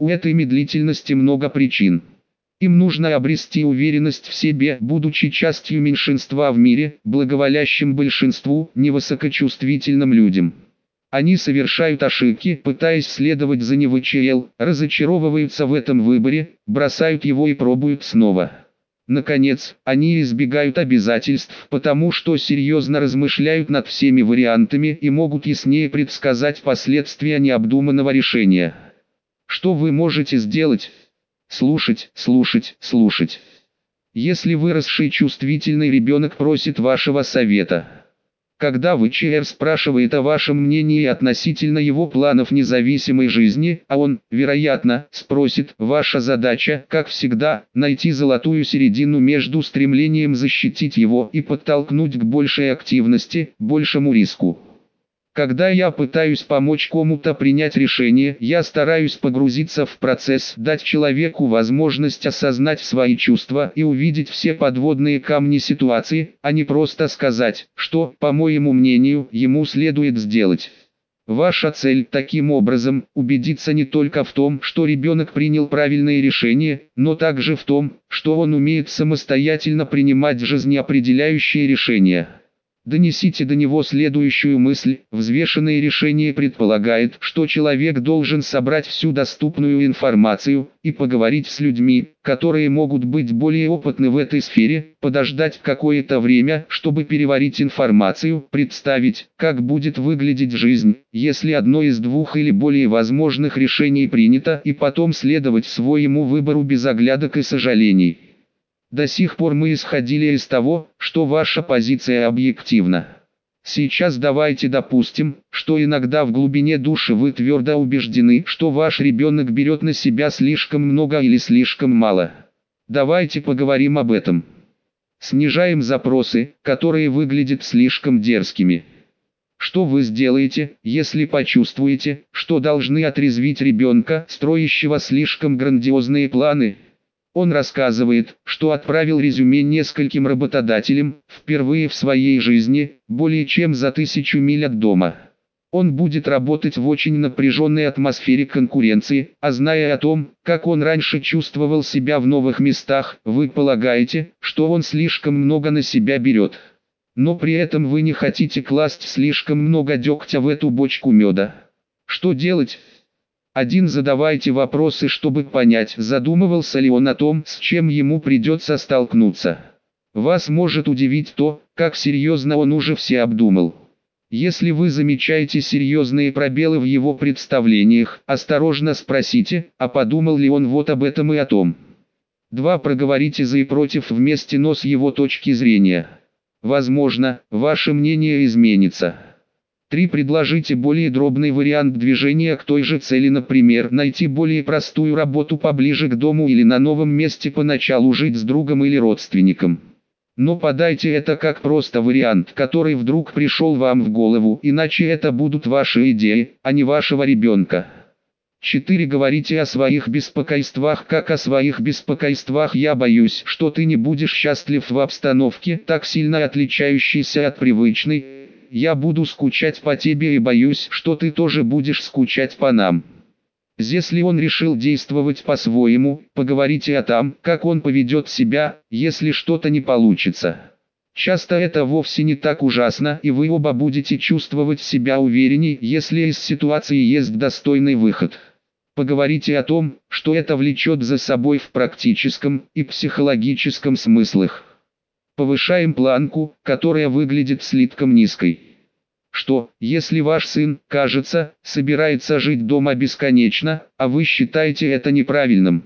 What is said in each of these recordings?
У этой медлительности много причин. Им нужно обрести уверенность в себе, будучи частью меньшинства в мире, благоволящим большинству, невысокочувствительным людям. Они совершают ошибки, пытаясь следовать за НВЧЛ, разочаровываются в этом выборе, бросают его и пробуют снова. Наконец, они избегают обязательств, потому что серьезно размышляют над всеми вариантами и могут яснее предсказать последствия необдуманного решения. Что вы можете сделать? Слушать, слушать, слушать. Если выросший чувствительный ребенок просит вашего совета. Когда ВЧР спрашивает о вашем мнении относительно его планов независимой жизни, а он, вероятно, спросит, ваша задача, как всегда, найти золотую середину между стремлением защитить его и подтолкнуть к большей активности, большему риску. Когда я пытаюсь помочь кому-то принять решение, я стараюсь погрузиться в процесс, дать человеку возможность осознать свои чувства и увидеть все подводные камни ситуации, а не просто сказать, что, по моему мнению, ему следует сделать. Ваша цель, таким образом, убедиться не только в том, что ребенок принял правильное решение, но также в том, что он умеет самостоятельно принимать жизнеопределяющие решения. Донесите до него следующую мысль. Взвешенное решение предполагает, что человек должен собрать всю доступную информацию и поговорить с людьми, которые могут быть более опытны в этой сфере, подождать какое-то время, чтобы переварить информацию, представить, как будет выглядеть жизнь, если одно из двух или более возможных решений принято и потом следовать своему выбору без оглядок и сожалений. До сих пор мы исходили из того, что ваша позиция объективна. Сейчас давайте допустим, что иногда в глубине души вы твердо убеждены, что ваш ребенок берет на себя слишком много или слишком мало. Давайте поговорим об этом. Снижаем запросы, которые выглядят слишком дерзкими. Что вы сделаете, если почувствуете, что должны отрезвить ребенка, строящего слишком грандиозные планы? Он рассказывает, что отправил резюме нескольким работодателям, впервые в своей жизни, более чем за тысячу миль от дома. Он будет работать в очень напряженной атмосфере конкуренции, а зная о том, как он раньше чувствовал себя в новых местах, вы полагаете, что он слишком много на себя берет. Но при этом вы не хотите класть слишком много дегтя в эту бочку меда. Что делать? Один задавайте вопросы, чтобы понять, задумывался ли он о том, с чем ему придется столкнуться. Вас может удивить то, как серьезно он уже все обдумал. Если вы замечаете серьезные пробелы в его представлениях, осторожно спросите, а подумал ли он вот об этом и о том. 2. Проговорите за и против вместе, но с его точки зрения. Возможно, ваше мнение изменится. 3. Предложите более дробный вариант движения к той же цели, например, найти более простую работу поближе к дому или на новом месте поначалу жить с другом или родственником. Но подайте это как просто вариант, который вдруг пришел вам в голову, иначе это будут ваши идеи, а не вашего ребенка. 4. Говорите о своих беспокойствах, как о своих беспокойствах я боюсь, что ты не будешь счастлив в обстановке, так сильно отличающейся от привычной, я буду скучать по тебе и боюсь, что ты тоже будешь скучать по нам. Если он решил действовать по-своему, поговорите о том, как он поведет себя, если что-то не получится. Часто это вовсе не так ужасно, и вы оба будете чувствовать себя уверенней, если из ситуации есть достойный выход. Поговорите о том, что это влечет за собой в практическом и психологическом смыслах. Повышаем планку, которая выглядит слишком низкой. Что, если ваш сын, кажется, собирается жить дома бесконечно, а вы считаете это неправильным?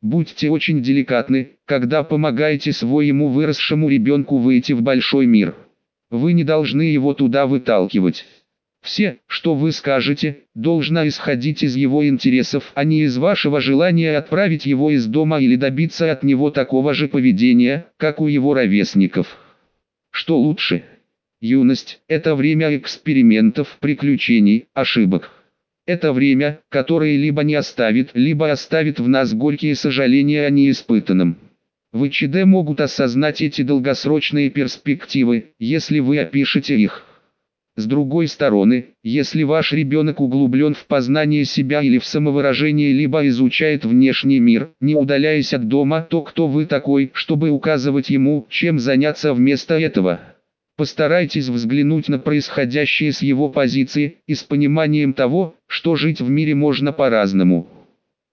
Будьте очень деликатны, когда помогаете своему выросшему ребенку выйти в большой мир. Вы не должны его туда выталкивать. Все, что вы скажете, должно исходить из его интересов, а не из вашего желания отправить его из дома или добиться от него такого же поведения, как у его ровесников. Что лучше? Юность – это время экспериментов, приключений, ошибок. Это время, которое либо не оставит, либо оставит в нас горькие сожаления о неиспытанном. В ЧД могут осознать эти долгосрочные перспективы, если вы опишете их. С другой стороны, если ваш ребенок углублен в познание себя или в самовыражение, либо изучает внешний мир, не удаляясь от дома, то кто вы такой, чтобы указывать ему, чем заняться вместо этого? Постарайтесь взглянуть на происходящее с его позиции и с пониманием того, что жить в мире можно по-разному.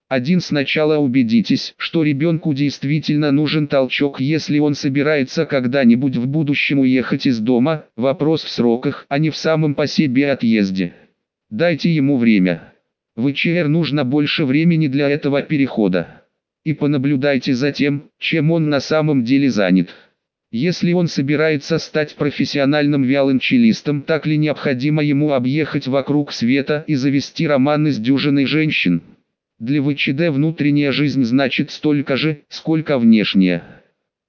Один сначала убедитесь, что ребенку действительно нужен толчок, если он собирается когда-нибудь в будущем уехать из дома, вопрос в сроках, а не в самом по себе отъезде. Дайте ему время. В ИЧР нужно больше времени для этого перехода. И понаблюдайте за тем, чем он на самом деле занят. Если он собирается стать профессиональным виолончелистом, так ли необходимо ему объехать вокруг света и завести романы с дюжиной женщин? Для ВЧД внутренняя жизнь значит столько же, сколько внешняя.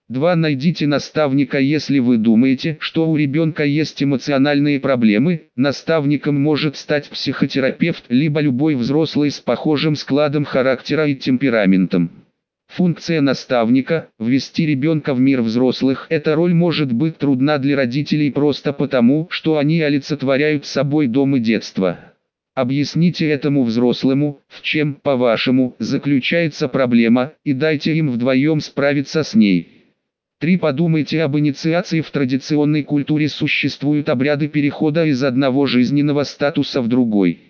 2. Найдите наставника Если вы думаете, что у ребенка есть эмоциональные проблемы, наставником может стать психотерапевт, либо любой взрослый с похожим складом характера и темпераментом. Функция наставника – ввести ребенка в мир взрослых. Эта роль может быть трудна для родителей просто потому, что они олицетворяют собой дом и детство. Объясните этому взрослому, в чем, по-вашему, заключается проблема, и дайте им вдвоем справиться с ней. 3. Подумайте об инициации в традиционной культуре существуют обряды перехода из одного жизненного статуса в другой.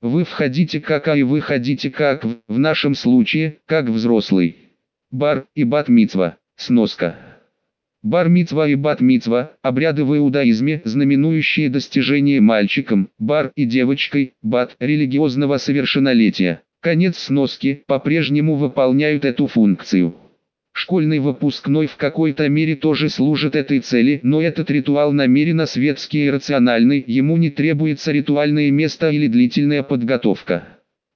Вы входите как а и выходите как, в нашем случае, как взрослый. Бар и бат-мицва, сноска. Бар-мицва и бат-мицва – обряды в иудаизме, знаменующие достижение мальчиком, бар и девочкой, бат – религиозного совершеннолетия. Конец сноски по-прежнему выполняют эту функцию. Школьный выпускной в какой-то мере тоже служит этой цели, но этот ритуал намеренно светский и рациональный, ему не требуется ритуальное место или длительная подготовка.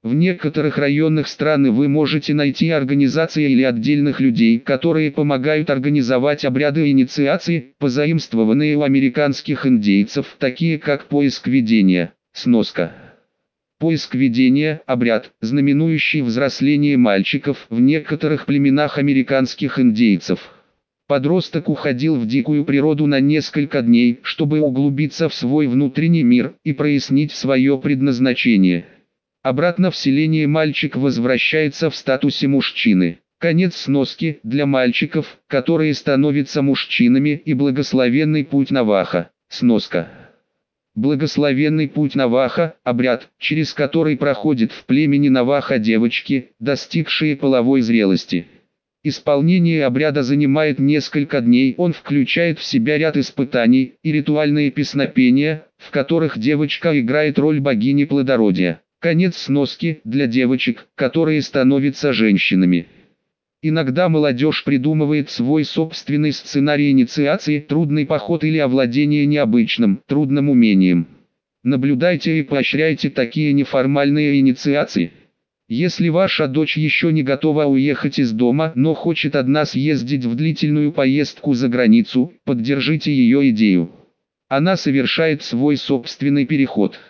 В некоторых районах страны вы можете найти организации или отдельных людей, которые помогают организовать обряды инициации, позаимствованные у американских индейцев, такие как поиск видения, сноска. Поиск видения – обряд, знаменующий взросление мальчиков в некоторых племенах американских индейцев. Подросток уходил в дикую природу на несколько дней, чтобы углубиться в свой внутренний мир и прояснить свое предназначение. Обратно в селение мальчик возвращается в статусе мужчины. Конец сноски для мальчиков, которые становятся мужчинами и благословенный путь Наваха. Сноска. Благословенный путь Наваха – обряд, через который проходит в племени Наваха девочки, достигшие половой зрелости. Исполнение обряда занимает несколько дней, он включает в себя ряд испытаний и ритуальные песнопения, в которых девочка играет роль богини плодородия. Конец сноски для девочек, которые становятся женщинами. Иногда молодежь придумывает свой собственный сценарий инициации, трудный поход или овладение необычным, трудным умением. Наблюдайте и поощряйте такие неформальные инициации. Если ваша дочь еще не готова уехать из дома, но хочет одна съездить в длительную поездку за границу, поддержите ее идею. Она совершает свой собственный переход.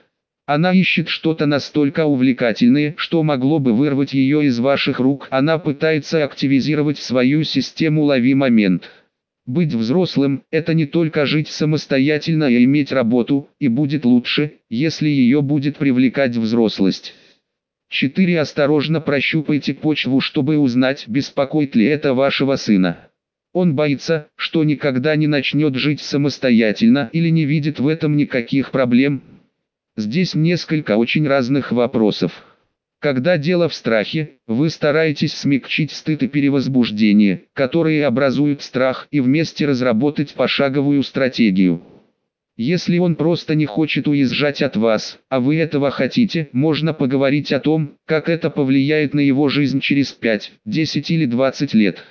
Она ищет что-то настолько увлекательное, что могло бы вырвать ее из ваших рук. Она пытается активизировать свою систему «Лови момент». Быть взрослым – это не только жить самостоятельно и иметь работу, и будет лучше, если ее будет привлекать взрослость. 4. Осторожно прощупайте почву, чтобы узнать, беспокоит ли это вашего сына. Он боится, что никогда не начнет жить самостоятельно или не видит в этом никаких проблем – Здесь несколько очень разных вопросов. Когда дело в страхе, вы стараетесь смягчить стыд и перевозбуждение, которые образуют страх, и вместе разработать пошаговую стратегию. Если он просто не хочет уезжать от вас, а вы этого хотите, можно поговорить о том, как это повлияет на его жизнь через 5, 10 или 20 лет.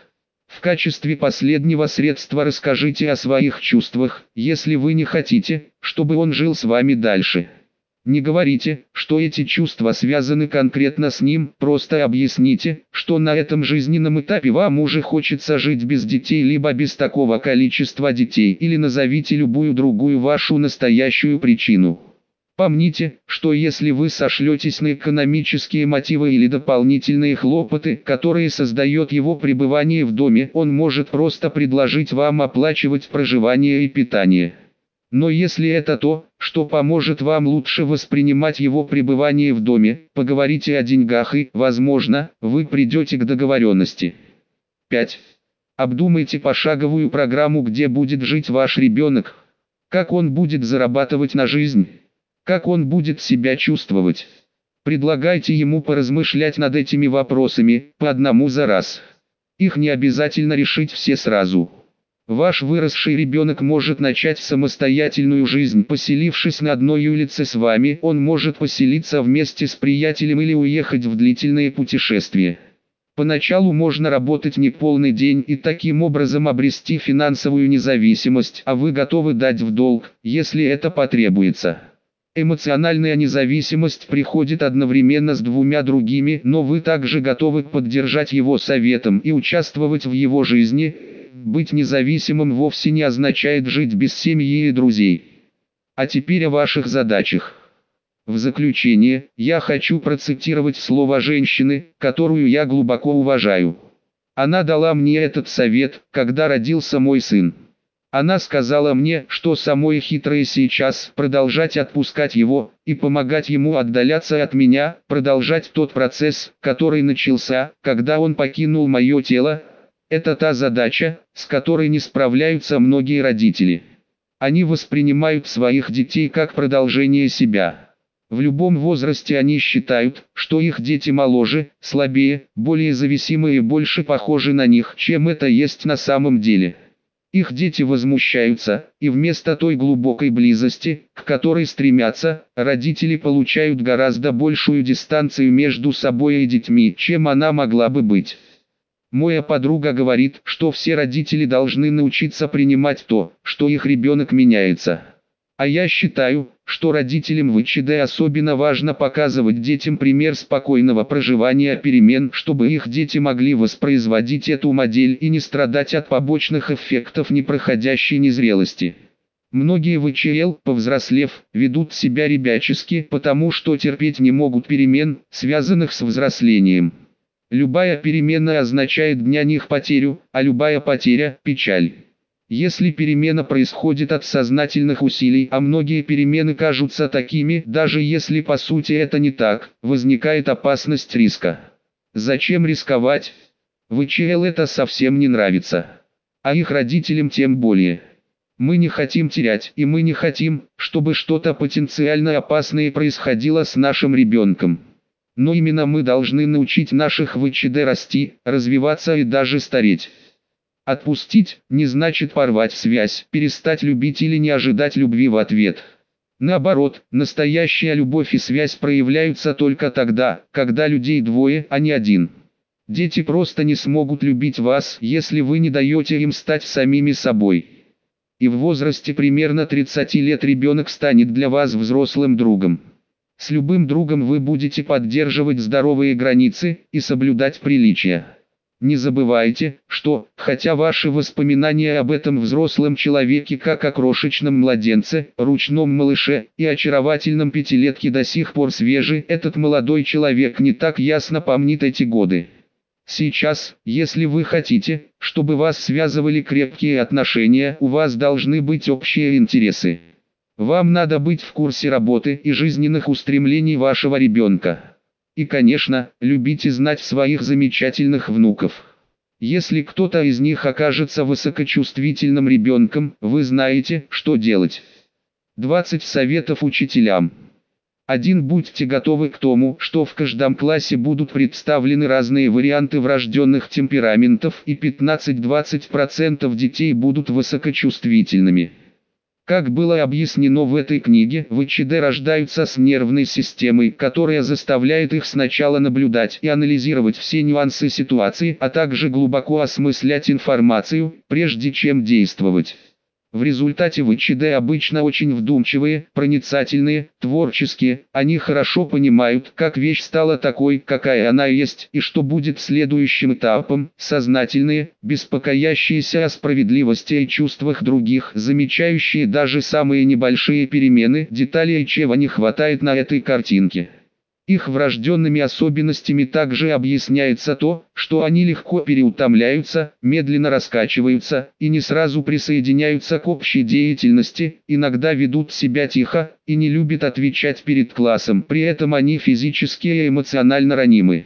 В качестве последнего средства расскажите о своих чувствах, если вы не хотите, чтобы он жил с вами дальше. Не говорите, что эти чувства связаны конкретно с ним, просто объясните, что на этом жизненном этапе вам уже хочется жить без детей либо без такого количества детей или назовите любую другую вашу настоящую причину. Помните, что если вы сошлетесь на экономические мотивы или дополнительные хлопоты, которые создает его пребывание в доме, он может просто предложить вам оплачивать проживание и питание. Но если это то, что поможет вам лучше воспринимать его пребывание в доме, поговорите о деньгах и, возможно, вы придете к договоренности. 5. Обдумайте пошаговую программу, где будет жить ваш ребенок, как он будет зарабатывать на жизнь, как он будет себя чувствовать. Предлагайте ему поразмышлять над этими вопросами, по одному за раз. Их не обязательно решить все сразу. Ваш выросший ребенок может начать самостоятельную жизнь, поселившись на одной улице с вами, он может поселиться вместе с приятелем или уехать в длительные путешествия. Поначалу можно работать не полный день и таким образом обрести финансовую независимость, а вы готовы дать в долг, если это потребуется. Эмоциональная независимость приходит одновременно с двумя другими, но вы также готовы поддержать его советом и участвовать в его жизни, быть независимым вовсе не означает жить без семьи и друзей. А теперь о ваших задачах. В заключение, я хочу процитировать слово женщины, которую я глубоко уважаю. Она дала мне этот совет, когда родился мой сын. Она сказала мне, что самое хитрое сейчас продолжать отпускать его и помогать ему отдаляться от меня, продолжать тот процесс, который начался, когда он покинул мое тело, это та задача, с которой не справляются многие родители. Они воспринимают своих детей как продолжение себя. В любом возрасте они считают, что их дети моложе, слабее, более зависимые и больше похожи на них, чем это есть на самом деле. Их дети возмущаются, и вместо той глубокой близости, к которой стремятся, родители получают гораздо большую дистанцию между собой и детьми, чем она могла бы быть. Моя подруга говорит, что все родители должны научиться принимать то, что их ребенок меняется. А я считаю, что родителям в ИЧД особенно важно показывать детям пример спокойного проживания перемен, чтобы их дети могли воспроизводить эту модель и не страдать от побочных эффектов непроходящей незрелости. Многие в ИЧЛ, повзрослев, ведут себя ребячески, потому что терпеть не могут перемен, связанных с взрослением. Любая перемена означает для них потерю, а любая потеря – печаль. Если перемена происходит от сознательных усилий, а многие перемены кажутся такими, даже если по сути это не так, возникает опасность риска. Зачем рисковать? В ИЧЛ это совсем не нравится. А их родителям тем более. Мы не хотим терять, и мы не хотим, чтобы что-то потенциально опасное происходило с нашим ребенком. Но именно мы должны научить наших ВЧД расти, развиваться и даже стареть. Отпустить не значит порвать связь, перестать любить или не ожидать любви в ответ. Наоборот, настоящая любовь и связь проявляются только тогда, когда людей двое, а не один. Дети просто не смогут любить вас, если вы не даете им стать самими собой. И в возрасте примерно 30 лет ребенок станет для вас взрослым другом. С любым другом вы будете поддерживать здоровые границы и соблюдать приличия. Не забывайте, что, хотя ваши воспоминания об этом взрослом человеке как о крошечном младенце, ручном малыше и очаровательном пятилетке до сих пор свежи, этот молодой человек не так ясно помнит эти годы. Сейчас, если вы хотите, чтобы вас связывали крепкие отношения, у вас должны быть общие интересы. Вам надо быть в курсе работы и жизненных устремлений вашего ребенка. И конечно, любите знать своих замечательных внуков. Если кто-то из них окажется высокочувствительным ребенком, вы знаете, что делать. 20 советов учителям. 1. Будьте готовы к тому, что в каждом классе будут представлены разные варианты врожденных темпераментов и 15-20% детей будут высокочувствительными. Как было объяснено в этой книге, ВЧД рождаются с нервной системой, которая заставляет их сначала наблюдать и анализировать все нюансы ситуации, а также глубоко осмыслять информацию, прежде чем действовать. В результате ВЧД обычно очень вдумчивые, проницательные, творческие, они хорошо понимают, как вещь стала такой, какая она есть, и что будет следующим этапом, сознательные, беспокоящиеся о справедливости и чувствах других, замечающие даже самые небольшие перемены, деталей чего не хватает на этой картинке. Их врожденными особенностями также объясняется то, что они легко переутомляются, медленно раскачиваются и не сразу присоединяются к общей деятельности, иногда ведут себя тихо и не любят отвечать перед классом, при этом они физически и эмоционально ранимы.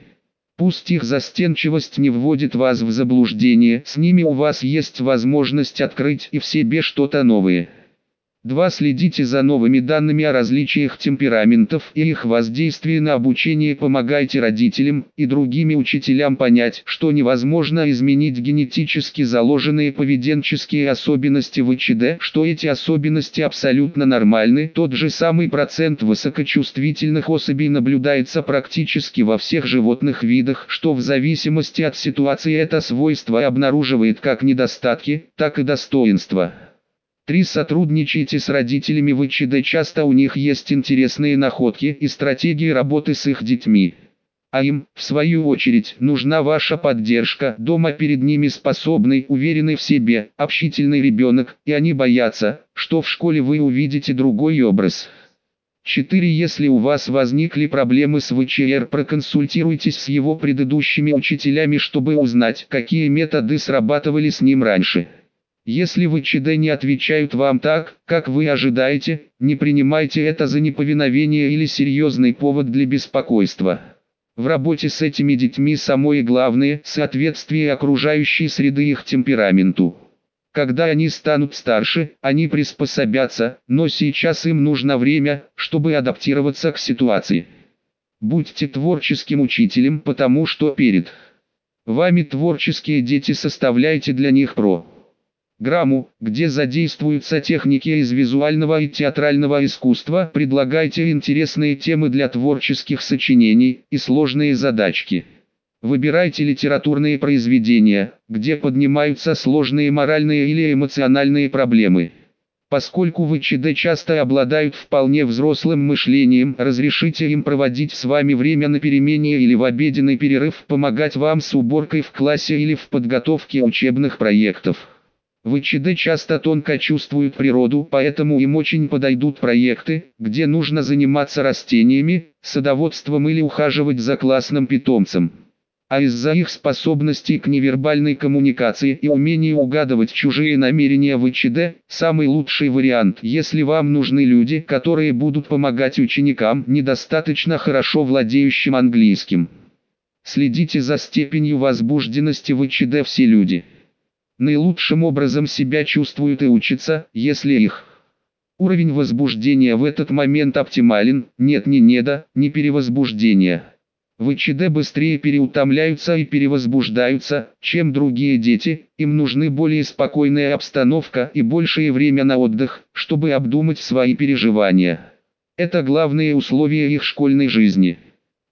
Пусть их застенчивость не вводит вас в заблуждение, с ними у вас есть возможность открыть и в себе что-то новое. 2. Следите за новыми данными о различиях темпераментов и их воздействии на обучение. Помогайте родителям и другими учителям понять, что невозможно изменить генетически заложенные поведенческие особенности в ИЧД, что эти особенности абсолютно нормальны. Тот же самый процент высокочувствительных особей наблюдается практически во всех животных видах, что в зависимости от ситуации это свойство обнаруживает как недостатки, так и достоинства. 3. Сотрудничайте с родителями в ИЧД, часто у них есть интересные находки и стратегии работы с их детьми. А им, в свою очередь, нужна ваша поддержка. Дома перед ними способный, уверенный в себе, общительный ребенок, и они боятся, что в школе вы увидите другой образ. 4. Если у вас возникли проблемы с ВЧР, проконсультируйтесь с его предыдущими учителями, чтобы узнать, какие методы срабатывали с ним раньше. Если вы ЧД не отвечают вам так, как вы ожидаете, не принимайте это за неповиновение или серьезный повод для беспокойства. В работе с этими детьми самое главное – соответствие окружающей среды их темпераменту. Когда они станут старше, они приспособятся, но сейчас им нужно время, чтобы адаптироваться к ситуации. Будьте творческим учителем, потому что перед вами творческие дети составляйте для них про грамму, где задействуются техники из визуального и театрального искусства, предлагайте интересные темы для творческих сочинений и сложные задачки. Выбирайте литературные произведения, где поднимаются сложные моральные или эмоциональные проблемы. Поскольку ВЧД часто обладают вполне взрослым мышлением, разрешите им проводить с вами время на перемене или в обеденный перерыв, помогать вам с уборкой в классе или в подготовке учебных проектов. ВЧД часто тонко чувствуют природу, поэтому им очень подойдут проекты, где нужно заниматься растениями, садоводством или ухаживать за классным питомцем. А из-за их способностей к невербальной коммуникации и умению угадывать чужие намерения ВЧД, самый лучший вариант, если вам нужны люди, которые будут помогать ученикам, недостаточно хорошо владеющим английским. Следите за степенью возбужденности ВЧД все люди наилучшим образом себя чувствуют и учатся, если их уровень возбуждения в этот момент оптимален, нет ни неда, ни перевозбуждения. В ИЧД быстрее переутомляются и перевозбуждаются, чем другие дети, им нужны более спокойная обстановка и большее время на отдых, чтобы обдумать свои переживания. Это главные условия их школьной жизни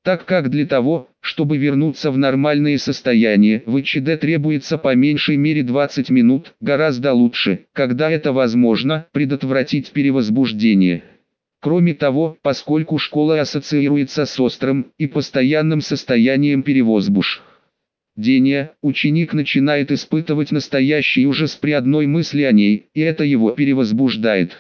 так как для того, чтобы вернуться в нормальное состояние, в ИЧД требуется по меньшей мере 20 минут, гораздо лучше, когда это возможно, предотвратить перевозбуждение. Кроме того, поскольку школа ассоциируется с острым и постоянным состоянием перевозбуж. Дения, ученик начинает испытывать настоящий ужас при одной мысли о ней, и это его перевозбуждает.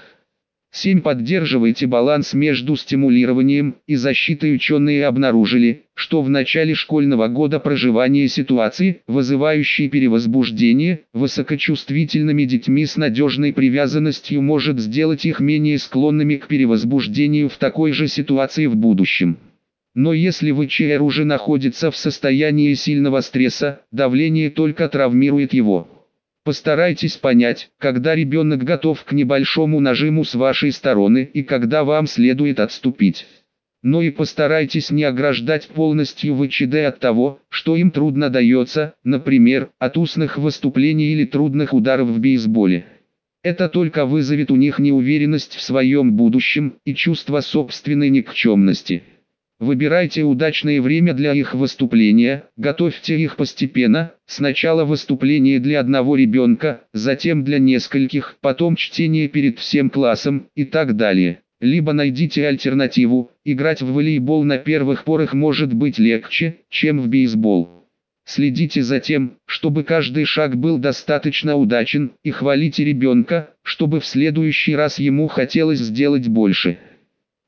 7. Поддерживайте баланс между стимулированием и защитой. Ученые обнаружили, что в начале школьного года проживание ситуации, вызывающей перевозбуждение, высокочувствительными детьми с надежной привязанностью может сделать их менее склонными к перевозбуждению в такой же ситуации в будущем. Но если ВЧР уже находится в состоянии сильного стресса, давление только травмирует его. Постарайтесь понять, когда ребенок готов к небольшому нажиму с вашей стороны и когда вам следует отступить. Но и постарайтесь не ограждать полностью ВЧД от того, что им трудно дается, например, от устных выступлений или трудных ударов в бейсболе. Это только вызовет у них неуверенность в своем будущем и чувство собственной никчемности. Выбирайте удачное время для их выступления, готовьте их постепенно, сначала выступление для одного ребенка, затем для нескольких, потом чтение перед всем классом и так далее. Либо найдите альтернативу, играть в волейбол на первых порах может быть легче, чем в бейсбол. Следите за тем, чтобы каждый шаг был достаточно удачен, и хвалите ребенка, чтобы в следующий раз ему хотелось сделать больше.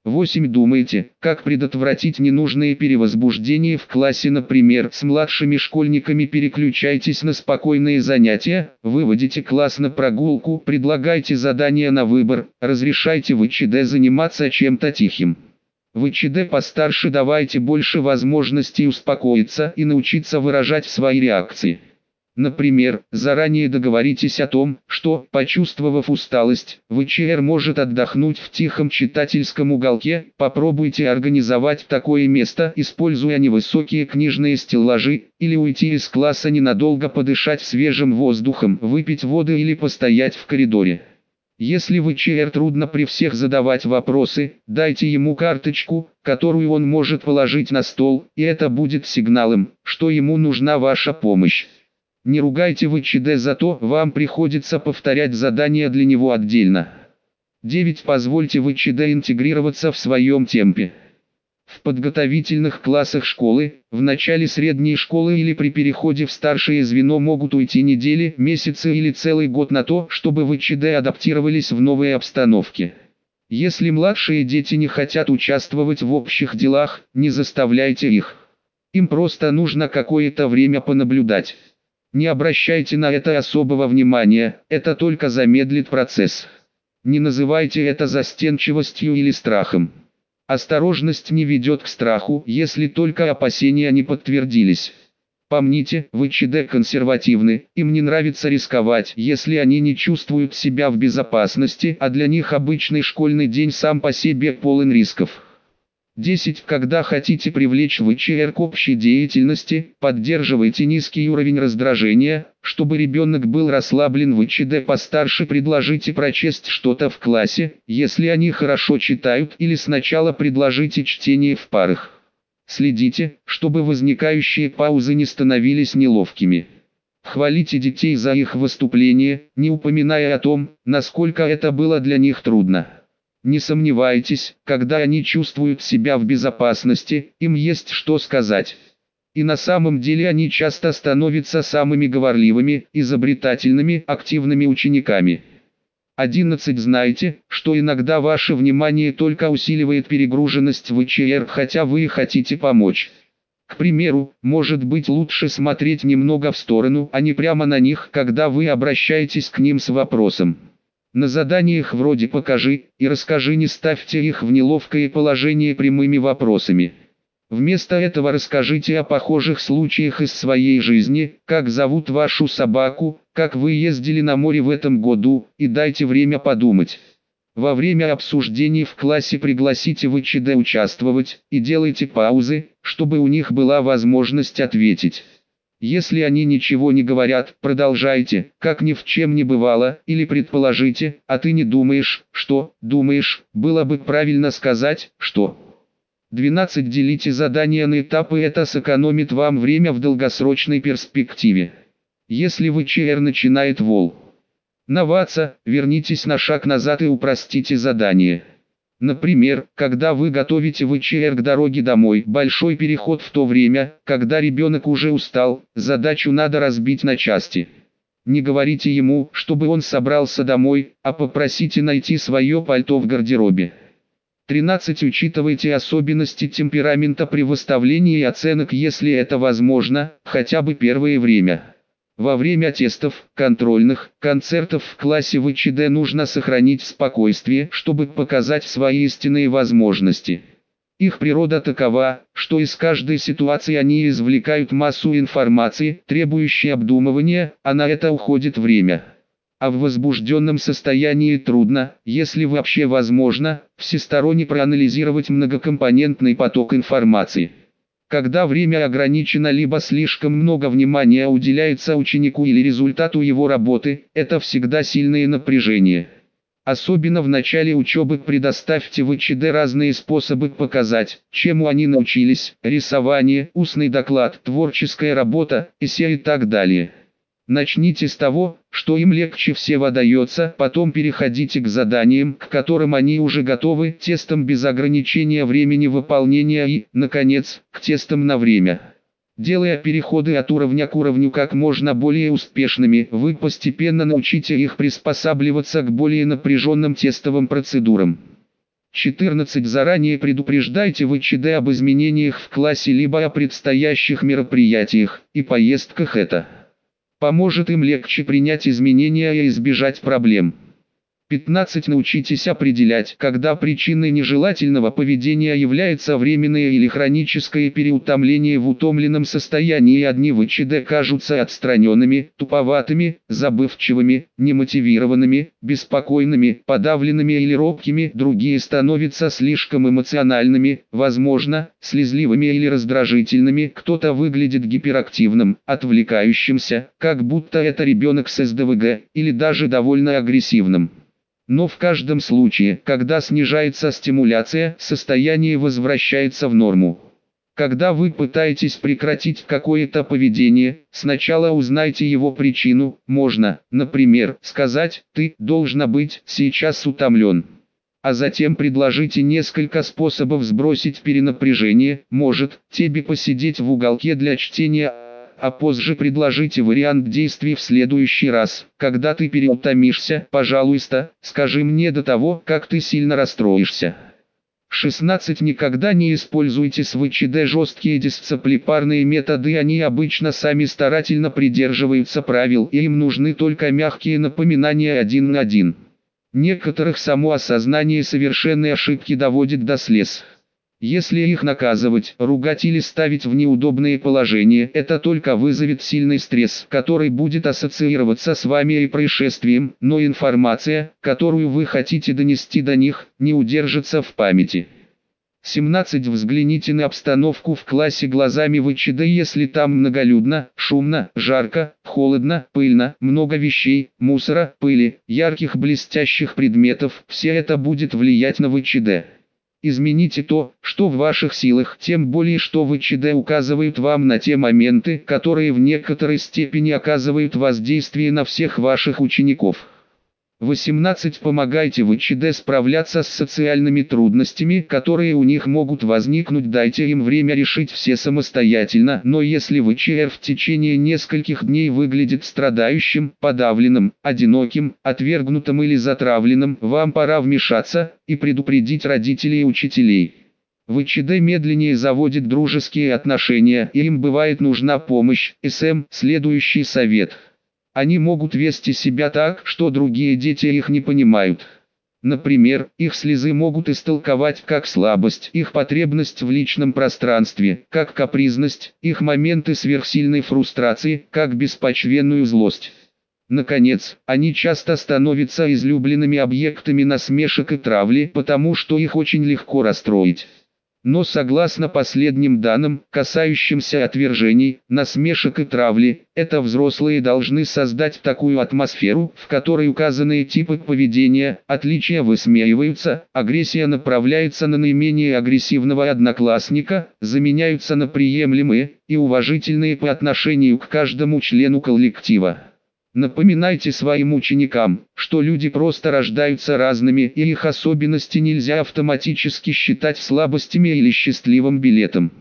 8. Думаете, как предотвратить ненужные перевозбуждения в классе, например, с младшими школьниками переключайтесь на спокойные занятия, выводите класс на прогулку, предлагайте задания на выбор, разрешайте в ИЧД заниматься чем-то тихим. В ИЧД постарше давайте больше возможностей успокоиться и научиться выражать свои реакции. Например, заранее договоритесь о том, что, почувствовав усталость, ВЧР может отдохнуть в тихом читательском уголке, попробуйте организовать такое место, используя невысокие книжные стеллажи, или уйти из класса ненадолго подышать свежим воздухом, выпить воды или постоять в коридоре. Если ВЧР трудно при всех задавать вопросы, дайте ему карточку, которую он может положить на стол, и это будет сигналом, что ему нужна ваша помощь. Не ругайте вы ЧД за то, вам приходится повторять задания для него отдельно. 9. Позвольте вы ЧД интегрироваться в своем темпе. В подготовительных классах школы, в начале средней школы или при переходе в старшее звено могут уйти недели, месяцы или целый год на то, чтобы вы ЧД адаптировались в новые обстановки. Если младшие дети не хотят участвовать в общих делах, не заставляйте их. Им просто нужно какое-то время понаблюдать. Не обращайте на это особого внимания, это только замедлит процесс. Не называйте это застенчивостью или страхом. Осторожность не ведет к страху, если только опасения не подтвердились. Помните, вы ЧД консервативны, им не нравится рисковать, если они не чувствуют себя в безопасности, а для них обычный школьный день сам по себе полон рисков. 10. Когда хотите привлечь ВЧР к общей деятельности, поддерживайте низкий уровень раздражения, чтобы ребенок был расслаблен в ВЧД постарше предложите прочесть что-то в классе, если они хорошо читают или сначала предложите чтение в парах. Следите, чтобы возникающие паузы не становились неловкими. Хвалите детей за их выступление, не упоминая о том, насколько это было для них трудно. Не сомневайтесь, когда они чувствуют себя в безопасности, им есть что сказать. И на самом деле они часто становятся самыми говорливыми, изобретательными, активными учениками. 11. Знайте, что иногда ваше внимание только усиливает перегруженность в ИЧР, хотя вы и хотите помочь. К примеру, может быть лучше смотреть немного в сторону, а не прямо на них, когда вы обращаетесь к ним с вопросом. На заданиях вроде «покажи» и «расскажи» не ставьте их в неловкое положение прямыми вопросами. Вместо этого расскажите о похожих случаях из своей жизни, как зовут вашу собаку, как вы ездили на море в этом году, и дайте время подумать. Во время обсуждений в классе пригласите ВЧД участвовать, и делайте паузы, чтобы у них была возможность ответить. Если они ничего не говорят, продолжайте, как ни в чем не бывало, или предположите, а ты не думаешь, что, думаешь, было бы правильно сказать, что. 12. Делите задания на этапы, это сэкономит вам время в долгосрочной перспективе. Если вы начинает вол. Наваться, вернитесь на шаг назад и упростите задание. Например, когда вы готовите ВЧР к дороге домой, большой переход в то время, когда ребенок уже устал, задачу надо разбить на части. Не говорите ему, чтобы он собрался домой, а попросите найти свое пальто в гардеробе. 13. Учитывайте особенности темперамента при выставлении оценок, если это возможно, хотя бы первое время. Во время тестов, контрольных, концертов в классе ВЧД нужно сохранить спокойствие, чтобы показать свои истинные возможности. Их природа такова, что из каждой ситуации они извлекают массу информации, требующей обдумывания, а на это уходит время. А в возбужденном состоянии трудно, если вообще возможно, всесторонне проанализировать многокомпонентный поток информации. Когда время ограничено либо слишком много внимания уделяется ученику или результату его работы, это всегда сильное напряжение. Особенно в начале учебы предоставьте в ИЧД разные способы показать, чему они научились, рисование, устный доклад, творческая работа, эссе и так далее. Начните с того, что им легче всего дается, потом переходите к заданиям, к которым они уже готовы, тестам без ограничения времени выполнения и, наконец, к тестам на время. Делая переходы от уровня к уровню как можно более успешными, вы постепенно научите их приспосабливаться к более напряженным тестовым процедурам. 14. Заранее предупреждайте ВЧД об изменениях в классе либо о предстоящих мероприятиях и поездках это поможет им легче принять изменения и избежать проблем. 15. Научитесь определять, когда причиной нежелательного поведения является временное или хроническое переутомление в утомленном состоянии. Одни ВЧД кажутся отстраненными, туповатыми, забывчивыми, немотивированными, беспокойными, подавленными или робкими, другие становятся слишком эмоциональными, возможно, слезливыми или раздражительными. Кто-то выглядит гиперактивным, отвлекающимся, как будто это ребенок с СДВГ, или даже довольно агрессивным. Но в каждом случае, когда снижается стимуляция, состояние возвращается в норму. Когда вы пытаетесь прекратить какое-то поведение, сначала узнайте его причину, можно, например, сказать «ты должна быть сейчас утомлен». А затем предложите несколько способов сбросить перенапряжение, может, тебе посидеть в уголке для чтения а позже предложите вариант действий в следующий раз. Когда ты переутомишься, пожалуйста, скажи мне до того, как ты сильно расстроишься. 16. Никогда не используйте с ВЧД жесткие дисциплинарные методы, они обычно сами старательно придерживаются правил и им нужны только мягкие напоминания один на один. Некоторых само осознание совершенной ошибки доводит до слез. Если их наказывать, ругать или ставить в неудобные положения, это только вызовет сильный стресс, который будет ассоциироваться с вами и происшествием, но информация, которую вы хотите донести до них, не удержится в памяти. 17. Взгляните на обстановку в классе глазами ВЧД, если там многолюдно, шумно, жарко, холодно, пыльно, много вещей, мусора, пыли, ярких блестящих предметов, все это будет влиять на ВЧД. Измените то, что в ваших силах, тем более что ВЧД указывают вам на те моменты, которые в некоторой степени оказывают воздействие на всех ваших учеников. 18. Помогайте ВЧД справляться с социальными трудностями, которые у них могут возникнуть. Дайте им время решить все самостоятельно, но если ВЧР в течение нескольких дней выглядит страдающим, подавленным, одиноким, отвергнутым или затравленным, вам пора вмешаться и предупредить родителей и учителей. ВЧД медленнее заводит дружеские отношения, и им бывает нужна помощь. СМ. Следующий совет. Они могут вести себя так, что другие дети их не понимают. Например, их слезы могут истолковать как слабость, их потребность в личном пространстве, как капризность, их моменты сверхсильной фрустрации, как беспочвенную злость. Наконец, они часто становятся излюбленными объектами насмешек и травли, потому что их очень легко расстроить. Но согласно последним данным, касающимся отвержений, насмешек и травли, это взрослые должны создать такую атмосферу, в которой указанные типы поведения, отличия высмеиваются, агрессия направляется на наименее агрессивного одноклассника, заменяются на приемлемые и уважительные по отношению к каждому члену коллектива. Напоминайте своим ученикам, что люди просто рождаются разными и их особенности нельзя автоматически считать слабостями или счастливым билетом.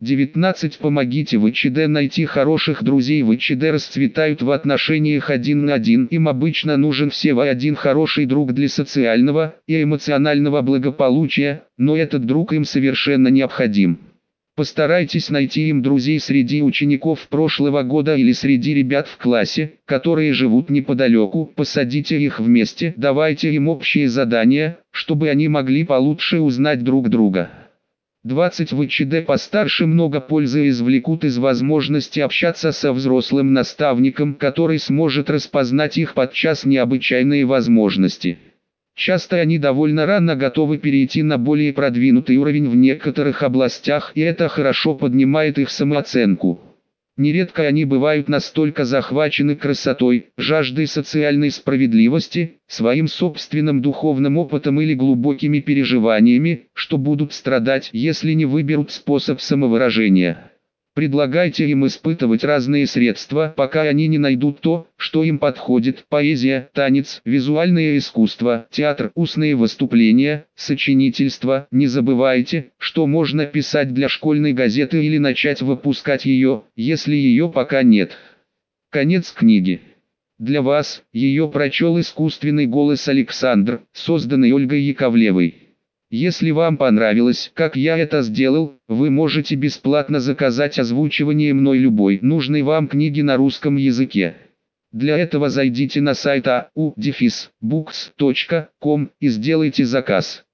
19. Помогите ВЧД найти хороших друзей. ВЧД расцветают в отношениях один на один. Им обычно нужен всего один хороший друг для социального и эмоционального благополучия, но этот друг им совершенно необходим. Постарайтесь найти им друзей среди учеников прошлого года или среди ребят в классе, которые живут неподалеку. Посадите их вместе, давайте им общие задания, чтобы они могли получше узнать друг друга. 20 ВЧД постарше много пользы извлекут из возможности общаться со взрослым наставником, который сможет распознать их подчас необычайные возможности. Часто они довольно рано готовы перейти на более продвинутый уровень в некоторых областях и это хорошо поднимает их самооценку. Нередко они бывают настолько захвачены красотой, жаждой социальной справедливости, своим собственным духовным опытом или глубокими переживаниями, что будут страдать, если не выберут способ самовыражения. Предлагайте им испытывать разные средства, пока они не найдут то, что им подходит. Поэзия, танец, визуальное искусство, театр, устные выступления, сочинительство. Не забывайте, что можно писать для школьной газеты или начать выпускать ее, если ее пока нет. Конец книги. Для вас ее прочел искусственный голос Александр, созданный Ольгой Яковлевой. Если вам понравилось, как я это сделал, вы можете бесплатно заказать озвучивание мной любой нужной вам книги на русском языке. Для этого зайдите на сайт audefisbooks.com и сделайте заказ.